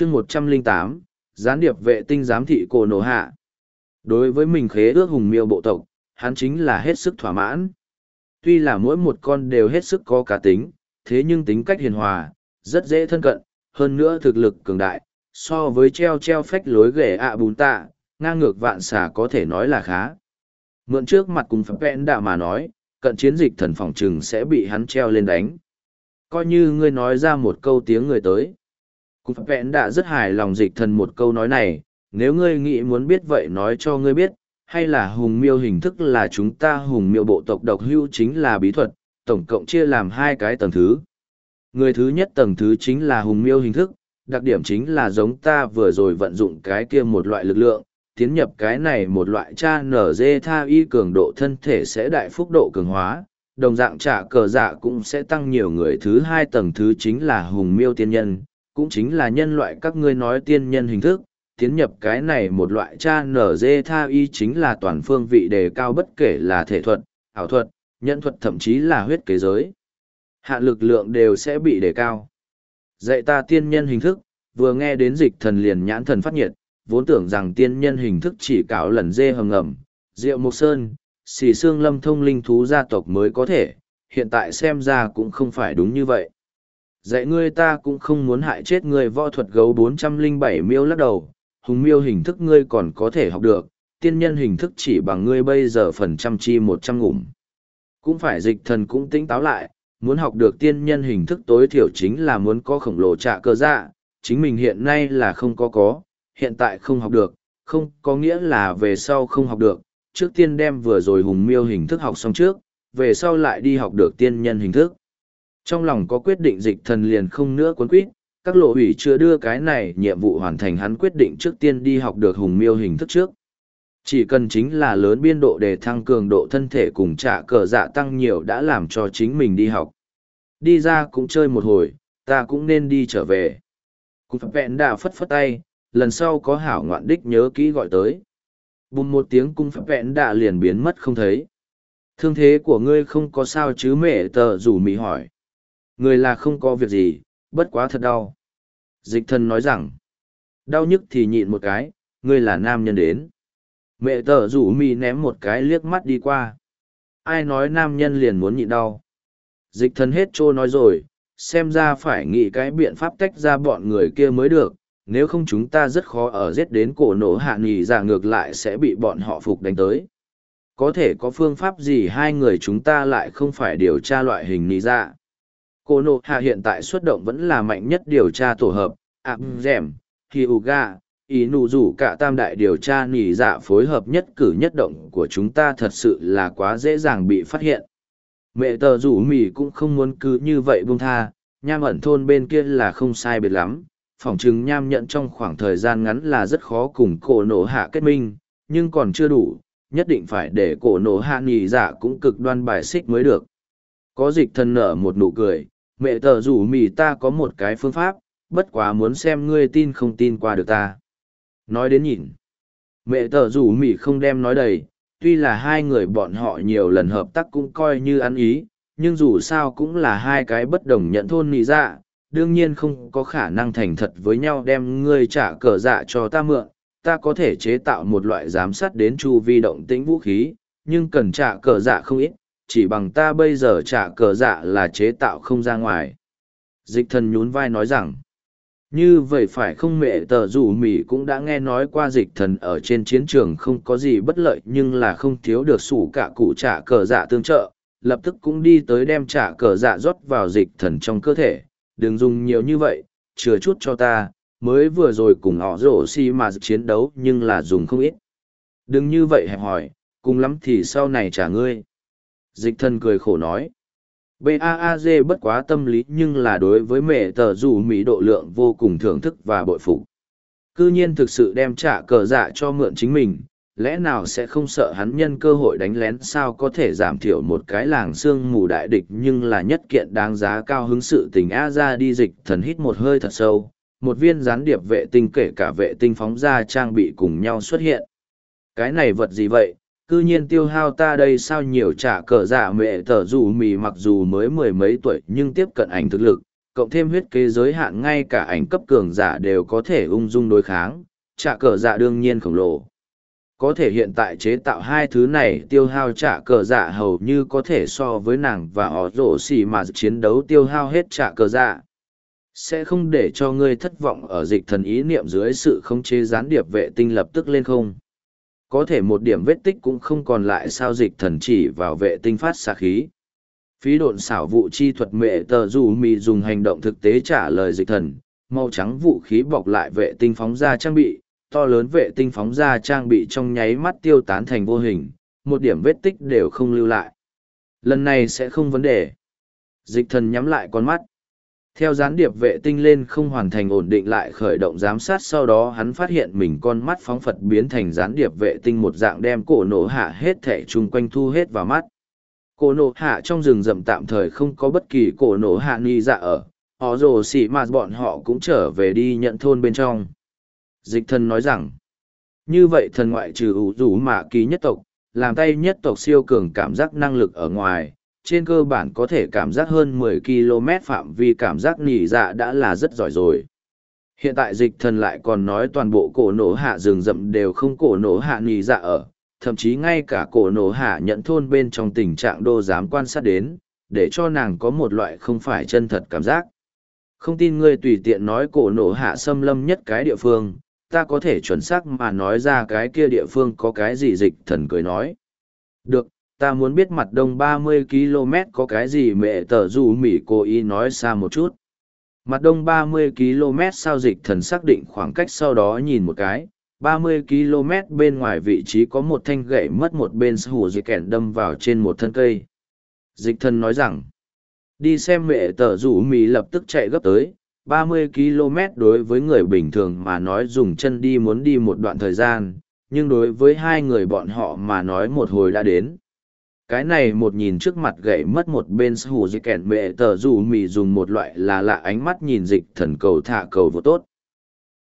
chương một trăm linh tám, gián điệp vệ tinh giám thị cổ nổ hạ. Đối với mình khế ước hùng miêu bộ tộc, hắn chính là hết sức thỏa mãn. Tuy là mỗi một con đều hết sức có cá tính, thế nhưng tính cách hiền hòa, rất dễ thân cận, hơn nữa thực lực cường đại, so với treo treo phách lối ghẻ ạ bùn tạ, ngang ngược vạn xà có thể nói là khá. Mượn trước mặt cùng phép vẽn đạ mà nói, cận chiến dịch thần phòng chừng sẽ bị hắn treo lên đánh. Coi như ngươi nói ra một câu tiếng người tới cùng phép vẹn đã rất hài lòng dịch thần một câu nói này, nếu ngươi nghĩ muốn biết vậy nói cho ngươi biết, hay là hùng miêu hình thức là chúng ta hùng miêu bộ tộc độc hưu chính là bí thuật, tổng cộng chia làm hai cái tầng thứ. Người thứ nhất tầng thứ chính là hùng miêu hình thức, đặc điểm chính là giống ta vừa rồi vận dụng cái kia một loại lực lượng, tiến nhập cái này một loại cha nở dê tha y cường độ thân thể sẽ đại phúc độ cường hóa, đồng dạng trả cờ dạ cũng sẽ tăng nhiều người thứ hai tầng thứ chính là hùng miêu tiên nhân cũng chính là nhân loại các ngươi nói tiên nhân hình thức tiến nhập cái này một loại cha nở dê tha y chính là toàn phương vị đề cao bất kể là thể thuật ảo thuật nhân thuật thậm chí là huyết kế giới hạ lực lượng đều sẽ bị đề cao dạy ta tiên nhân hình thức vừa nghe đến dịch thần liền nhãn thần phát nhiệt vốn tưởng rằng tiên nhân hình thức chỉ cạo lần dê hầm ngầm, rượu mộc sơn, xì xương lâm thông linh thú gia tộc mới có thể, hiện tại xem ra cũng không phải đúng như vậy. Dạy ngươi ta cũng không muốn hại chết ngươi võ thuật gấu 407 miêu lắc đầu, hùng miêu hình thức ngươi còn có thể học được, tiên nhân hình thức chỉ bằng ngươi bây giờ phần trăm chi 100 ngủm. Cũng phải dịch thần cũng tỉnh táo lại, muốn học được tiên nhân hình thức tối thiểu chính là muốn có khổng lồ trạ cơ dạ, chính mình hiện nay là không có có, hiện tại không học được, không có nghĩa là về sau không học được, trước tiên đem vừa rồi hùng miêu hình thức học xong trước, về sau lại đi học được tiên nhân hình thức. Trong lòng có quyết định dịch thần liền không nữa cuốn quýt, các lộ ủy chưa đưa cái này nhiệm vụ hoàn thành hắn quyết định trước tiên đi học được hùng miêu hình thức trước. Chỉ cần chính là lớn biên độ để thăng cường độ thân thể cùng trả cờ dạ tăng nhiều đã làm cho chính mình đi học. Đi ra cũng chơi một hồi, ta cũng nên đi trở về. Cũng vẹn đà phất phất tay, lần sau có hảo ngoạn đích nhớ kỹ gọi tới. Bùm một tiếng cung phép vẹn đã liền biến mất không thấy. Thương thế của ngươi không có sao chứ mẹ tờ rủ mì hỏi. Người là không có việc gì, bất quá thật đau. Dịch thần nói rằng, đau nhức thì nhịn một cái, ngươi là nam nhân đến. Mẹ tờ rủ mì ném một cái liếc mắt đi qua. Ai nói nam nhân liền muốn nhịn đau. Dịch thần hết trô nói rồi, xem ra phải nghĩ cái biện pháp tách ra bọn người kia mới được, nếu không chúng ta rất khó ở giết đến cổ nổ hạ nghỉ giả ngược lại sẽ bị bọn họ phục đánh tới. Có thể có phương pháp gì hai người chúng ta lại không phải điều tra loại hình nghỉ giả. Cổ nô hạ hiện tại xuất động vẫn là mạnh nhất điều tra tổ hợp, ạc dẻm, hyuga, ý nụ rủ cả tam đại điều tra nỉ dạ phối hợp nhất cử nhất động của chúng ta thật sự là quá dễ dàng bị phát hiện. Mẹ tờ rủ mì cũng không muốn cứ như vậy buông tha, nham ẩn thôn bên kia là không sai biệt lắm, phỏng chừng nham nhận trong khoảng thời gian ngắn là rất khó cùng cổ nổ hạ kết minh, nhưng còn chưa đủ, nhất định phải để cổ nổ hạ nghỉ giả dạ cũng cực đoan bài xích mới được. Có dịch thân nở một nụ cười, mẹ tờ rủ mì ta có một cái phương pháp, bất quá muốn xem ngươi tin không tin qua được ta. Nói đến nhìn. Mẹ tờ rủ mì không đem nói đầy, tuy là hai người bọn họ nhiều lần hợp tác cũng coi như ăn ý, nhưng dù sao cũng là hai cái bất đồng nhận thôn nị dạ, đương nhiên không có khả năng thành thật với nhau đem ngươi trả cờ dạ cho ta mượn, ta có thể chế tạo một loại giám sát đến chu vi động tĩnh vũ khí, nhưng cần trả cờ dạ không ít, chỉ bằng ta bây giờ trả cờ dạ là chế tạo không ra ngoài. Dịch thần nhún vai nói rằng, như vậy phải không mẹ tờ rủ mỉ cũng đã nghe nói qua dịch thần ở trên chiến trường không có gì bất lợi nhưng là không thiếu được sủ cả cụ trả cờ dạ tương trợ, lập tức cũng đi tới đem trả cờ dạ rót vào dịch thần trong cơ thể đừng dùng nhiều như vậy, chừa chút cho ta, mới vừa rồi cùng họ rổ xi mà chiến đấu nhưng là dùng không ít. Đừng như vậy hẹp hỏi, cùng lắm thì sau này trả ngươi. Dịch thân cười khổ nói. BAAG bất quá tâm lý nhưng là đối với mẹ tờ dù mỹ độ lượng vô cùng thưởng thức và bội phục. Cư nhiên thực sự đem trả cờ dạ cho mượn chính mình, lẽ nào sẽ không sợ hắn nhân cơ hội đánh lén sao có thể giảm thiểu một cái làng xương mù đại địch nhưng là nhất kiện đáng giá cao hứng sự tình a ra đi dịch thần hít một hơi thật sâu một viên gián điệp vệ tinh kể cả vệ tinh phóng ra trang bị cùng nhau xuất hiện cái này vật gì vậy cư nhiên tiêu hao ta đây sao nhiều trả cờ giả mẹ thở dù mì mặc dù mới mười mấy tuổi nhưng tiếp cận ảnh thực lực cộng thêm huyết kế giới hạn ngay cả ảnh cấp cường giả đều có thể ung dung đối kháng, trả cờ giả đương nhiên khổng lồ. Có thể hiện tại chế tạo hai thứ này tiêu hao trả cờ giả hầu như có thể so với nàng và họ rổ xì mà chiến đấu tiêu hao hết trả cờ giả Sẽ không để cho ngươi thất vọng ở dịch thần ý niệm dưới sự khống chế gián điệp vệ tinh lập tức lên không. Có thể một điểm vết tích cũng không còn lại sao dịch thần chỉ vào vệ tinh phát xạ khí. Phí độn xảo vụ chi thuật mệ tờ dù mì dùng hành động thực tế trả lời dịch thần, màu trắng vũ khí bọc lại vệ tinh phóng ra trang bị, to lớn vệ tinh phóng ra trang bị trong nháy mắt tiêu tán thành vô hình, một điểm vết tích đều không lưu lại. Lần này sẽ không vấn đề. Dịch thần nhắm lại con mắt theo gián điệp vệ tinh lên không hoàn thành ổn định lại khởi động giám sát sau đó hắn phát hiện mình con mắt phóng phật biến thành gián điệp vệ tinh một dạng đem cổ nổ hạ hết thẻ chung quanh thu hết vào mắt. Cổ nổ hạ trong rừng rậm tạm thời không có bất kỳ cổ nổ hạ ni dạ ở. Họ rồ xỉ mà bọn họ cũng trở về đi nhận thôn bên trong. Dịch thần nói rằng, như vậy thần ngoại trừ ủ rủ mạ ký nhất tộc, làm tay nhất tộc siêu cường cảm giác năng lực ở ngoài trên cơ bản có thể cảm giác hơn 10 km phạm vi cảm giác nỉ dạ đã là rất giỏi rồi hiện tại dịch thần lại còn nói toàn bộ cổ nổ hạ rừng rậm đều không cổ nổ hạ nỉ dạ ở thậm chí ngay cả cổ nổ hạ nhận thôn bên trong tình trạng đô dám quan sát đến, để cho nàng có một loại không phải chân thật cảm giác. Không tin ngươi tùy tiện nói cổ nổ hạ xâm lâm nhất cái địa phương, ta có thể chuẩn xác mà nói ra cái kia địa phương có cái gì dịch thần cười nói. Được, ta muốn biết mặt đông ba mươi km có cái gì mẹ tờ dù mỉ cố ý nói xa một chút. Mặt đông ba mươi km sao dịch thần xác định khoảng cách sau đó nhìn một cái, 30 km bên ngoài vị trí có một thanh gậy mất một bên hủ dịch kẻn đâm vào trên một thân cây. Dịch thần nói rằng, đi xem mẹ tờ rủ mì lập tức chạy gấp tới, 30 km đối với người bình thường mà nói dùng chân đi muốn đi một đoạn thời gian, nhưng đối với hai người bọn họ mà nói một hồi đã đến. Cái này một nhìn trước mặt gậy mất một bên hủ di kẹn bẹt, tờ dù mì dùng một loại là lạ ánh mắt nhìn dịch thần cầu thả cầu vô tốt.